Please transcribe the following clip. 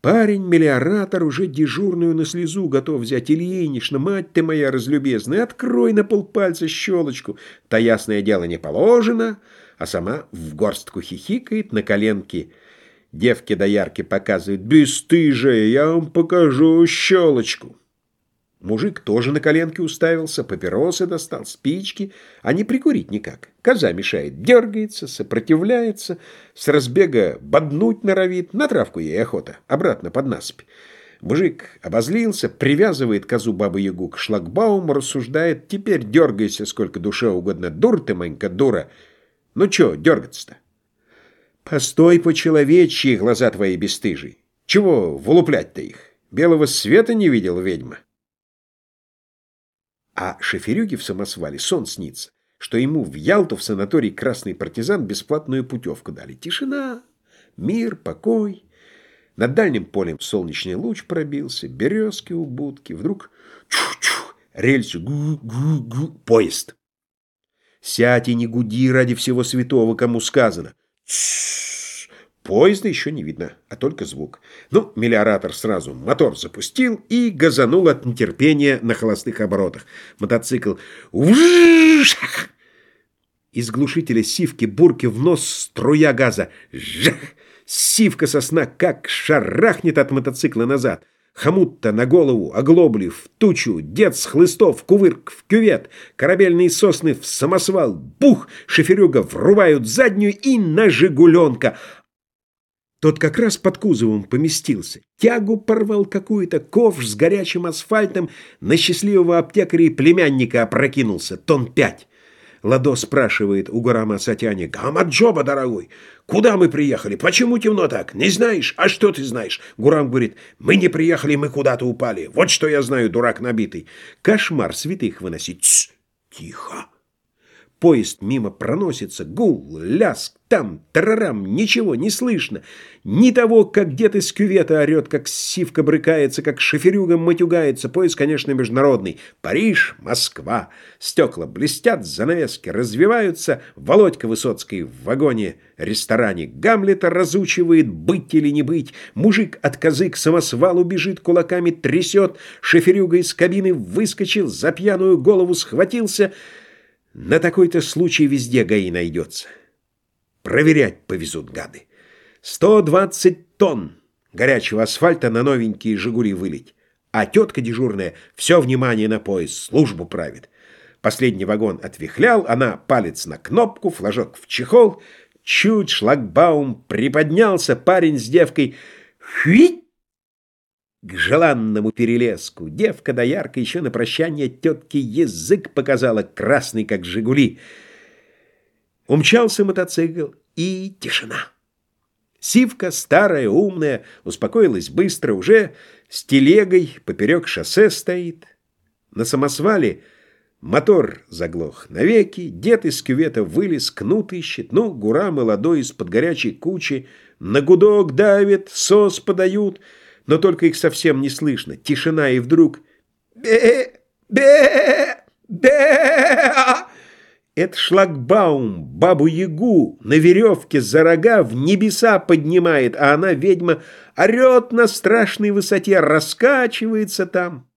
Парень-мелиоратор уже дежурную на слезу готов взять. Ильинична, мать ты моя разлюбезная, открой на полпальца щелочку. Та ясное дело не положено, а сама в горстку хихикает на коленке. Девки доярки показывают. «Бесстыжая, я вам покажу щелочку». Мужик тоже на коленке уставился, папиросы достал, спички, а не прикурить никак. Коза мешает, дергается, сопротивляется, с разбега боднуть норовит, на травку ей охота, обратно под насыпь. Мужик обозлился, привязывает козу бабы-ягу к шлагбауму, рассуждает, теперь дергайся сколько душе угодно, дур ты, манька, дура. Ну чё дергаться-то? Постой по-человечьи, глаза твои бесстыжие. Чего вылуплять-то их? Белого света не видел ведьма. А Шеферюге в самосвале сон снится, что ему в Ялту в санаторий «Красный партизан» бесплатную путевку дали. Тишина, мир, покой. Над дальним полем солнечный луч пробился, березки у будки. Вдруг чух-чух, рельсу гу-гу-гу, поезд. Сядь и не гуди ради всего святого, кому сказано. Тш Поезда еще не видно, а только звук. Ну, мелиоратор сразу мотор запустил и газанул от нетерпения на холостых оборотах. Мотоцикл «Вжжжх!» Из глушителя сивки бурки в нос струя газа. «Жах!» Сивка сосна как шарахнет от мотоцикла назад. Хомут-то на голову, оглобли, в тучу, дед с хлыстов, кувырк в кювет, корабельные сосны в самосвал, бух, шоферюга врубают заднюю и на «Жигуленка». Тот как раз под кузовом поместился. Тягу порвал какую-то, ковш с горячим асфальтом, на счастливого аптекаря и племянника опрокинулся, тон пять. Ладо спрашивает у Гурама Сатяни, «Гамаджоба, дорогой, куда мы приехали? Почему темно так? Не знаешь? А что ты знаешь?» Гурам говорит, «Мы не приехали, мы куда-то упали. Вот что я знаю, дурак набитый. Кошмар святых выносить. Тихо!» Поезд мимо проносится, гул, ляск, там, тарарам, ничего не слышно. Ни того, как дед из кювета орет, как сивка брыкается, как шоферюга матюгается. Поезд, конечно, международный. Париж, Москва. Стекла блестят, занавески развиваются. Володька Высоцкий в вагоне-ресторане Гамлета разучивает быть или не быть. Мужик от козы к самосвалу бежит, кулаками трясет. Шоферюга из кабины выскочил, за пьяную голову схватился — на такой-то случай везде ГАИ найдется. Проверять повезут гады. 120 тонн горячего асфальта на новенькие «Жигули» вылить. А тетка дежурная все внимание на поезд, службу правит. Последний вагон отвихлял, она палец на кнопку, флажок в чехол. Чуть шлагбаум приподнялся, парень с девкой. Хвить! К желанному перелеску. Девка доярка еще на прощание тетке язык показала, красный, как «Жигули». Умчался мотоцикл, и тишина. Сивка, старая, умная, успокоилась быстро, уже с телегой поперек шоссе стоит. На самосвале мотор заглох навеки, дед из кювета вылез, кнут ищет, ну, гура молодой из-под горячей кучи, на гудок давит, сос подают — но только их совсем не слышно. Тишина, и вдруг... бе бе бе Это шлагбаум, бабу-ягу на веревке за рога в небеса поднимает, а она, ведьма, орет на страшной высоте, раскачивается там.